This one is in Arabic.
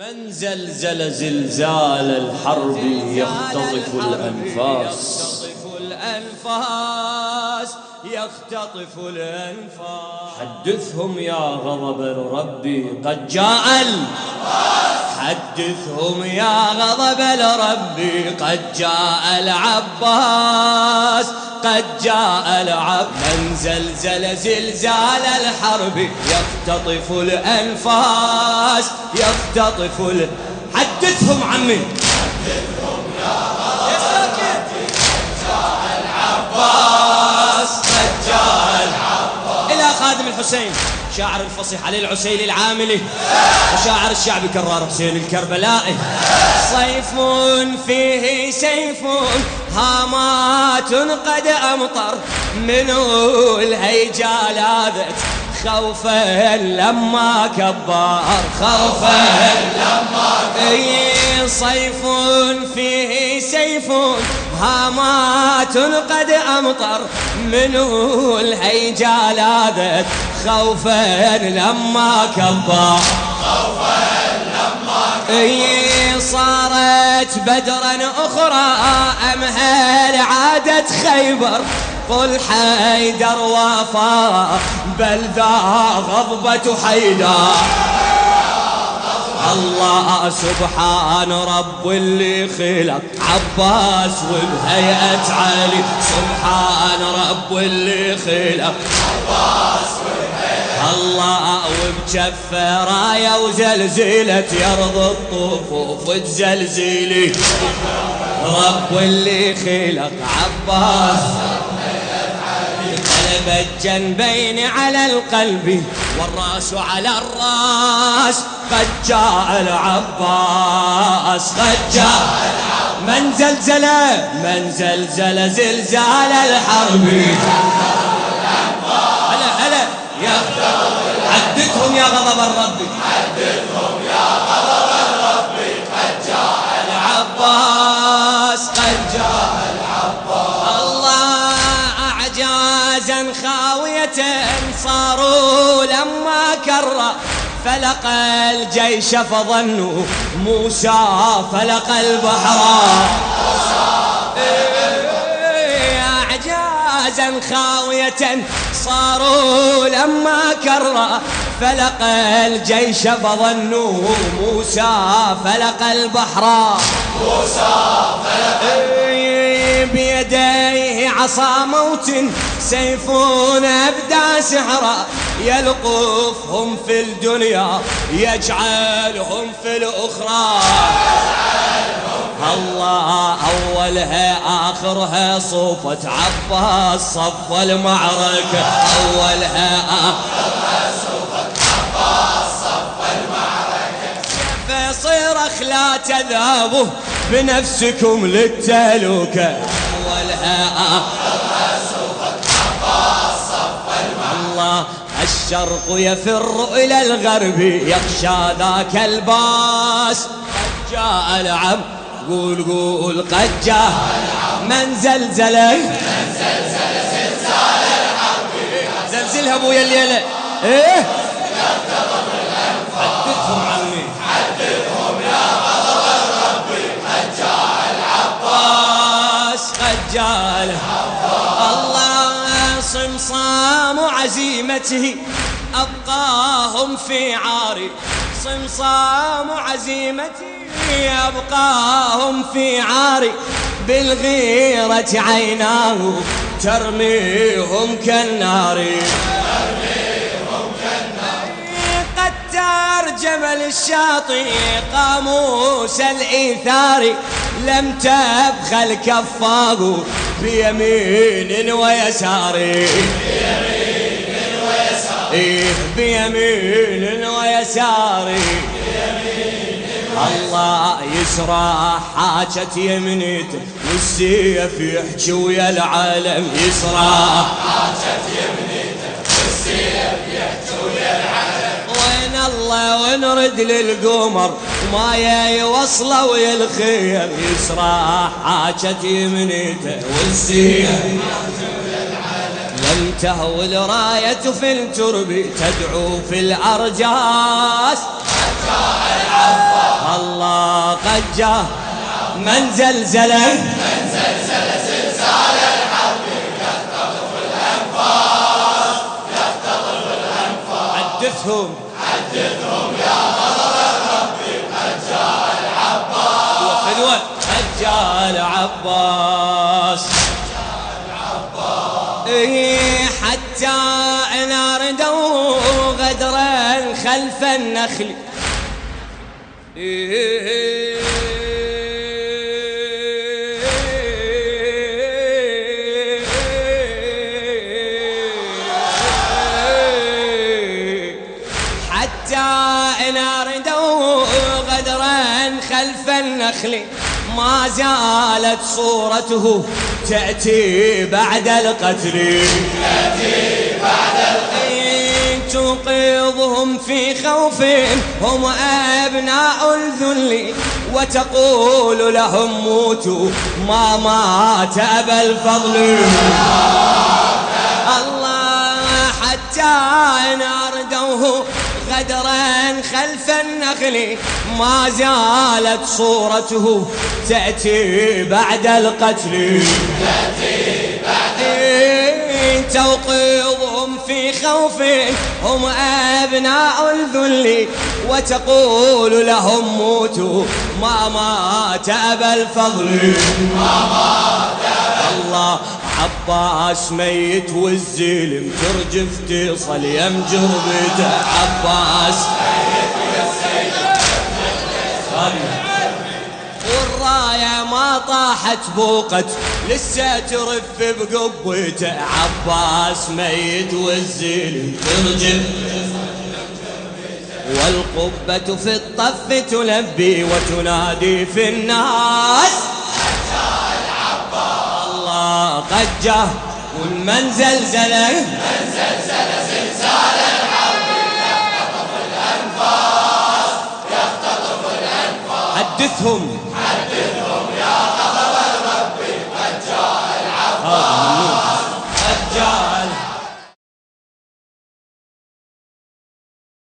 من زلزل زلزال الحرب يختطف الأنفاس. يختطف الأنفاس يختطف الأنفاس. حدثهم يا غضب ربي قد جاء الأنفاس حدثهم يا غضب لربي قد جاء العباس قد جاء العب من زلزل زلزال الحرب يختطف الأنفاس يختطف ال... حدثهم عمي. حدثهم يا غضب قد جاء العباس قد جاء العباس. إلى خادم الحسين. شاعر الفصيح علي العسيلي العاملي وشاعر الشعب كرار حسين الكربلائي. صيف فيه سيف هامات قد أمطر منو الهيجا لاذت خوفا لما كبر خوفا لما كبر إيه، صيف فيه سيف هامات قد أمطر منو الهيجا لاذت خوفا لما كبر خوفا لما كبر صارت بدرا أخرى أمهل عادت خيبر قل حيدر وفا بل ذا غضبة حيدر الله سبحان رب اللي خلق عباس وبهيئة علي. سبحان رب اللي خلق. عباس وبهيئة الله وبجفة راية وزلزلة يرض الطفوف تزلزلي رب اللي خلق عباس. بجا بين على القلب والراس على الراس. قد جاء العباس قد جاء من زلزل من زلزل زلزال الحرب. هلا هلا يا عدتهم يا غضب الرب. عدتهم يا غضب الرب. قد جاء العباس قد جاء فرجا خاوية صاروا لما كر فلق الجيش فظنوا موسى فلق البحر. أعجازا خاوية صاروا لما كر فلق الجيش فظنوا موسى فلق البحر. موسى فلق إيه، بيديه عصا موت سيفون ابدا سحرا يلقفهم في الدنيا يجعلهم في الأخرى. الله أولها آخرها صوفة عباس صف المعركة أولها آخرها صوفة عباس صف المعركة لا تذابه بنفسكم للتهلوكة الشرق يفر إلى الغرب يخشى ذاك الباس. قد جاء العب قول قول قد جاء. من زلزله من زلزال الحرب زلزلها أبويا الليلة. إيه؟ عزيمته أبقاهم في عاري صمصام عزيمتي أبقاهم في عاري بالغيرة عيناه ترميهم كالنار. قد ترجم للشاطئ قاموس الإيثار لم تبخل كفاه بيمين ويساري بيمين ويساري الله يسرى حاجت يمنيته والسيف يحجي ويا العالم يسرى حاجت يمنيته والسيف يحجي ويا العالم وين الله ونرد للقمر ما يوصله ويا الخير. يسرى حاجت يمنيته والسيف لم تهوي الراية في الترب تدعو في الأرجاس الله قد جاء من زلزل من زلزل زلزال الحرب يختطف الأنفاس يختطف الأنفاس حدثهم حدثهم يا غضب ربي قد جاء العباس قد جاء العباس قد جاء العباس نار ردوا غدرا خلف النخل. حتى غدرا خلف النخل. ما زالت صورته. تأتي بعد القتل. تأتي بعد القتل تقيضهم في خوفهم هم أبناء الذل. وتقول لهم موتوا. ما مات أبا الفضل. الله حتى نردوه غدرا خلف النخل ما زالت صورته تأتي بعد القتل. تأتي بعد القتل توقظهم في خوف هم أبناء الذل وتقول لهم موتوا ما مات أبا الفضل. ما مات الله عباس ميت والزلم ترجف تصل يم جربته عباس ميت والزلم والراية ما طاحت بوقت لسه ترف بقبته عباس ميت والزلم ترجف والقبة في الطف تلبي وتنادي في الناس. فقد جاء كل من زلزله من زلزله زلزال الحرب يختطف الأنفاس يختطف الأنفاس حدثهم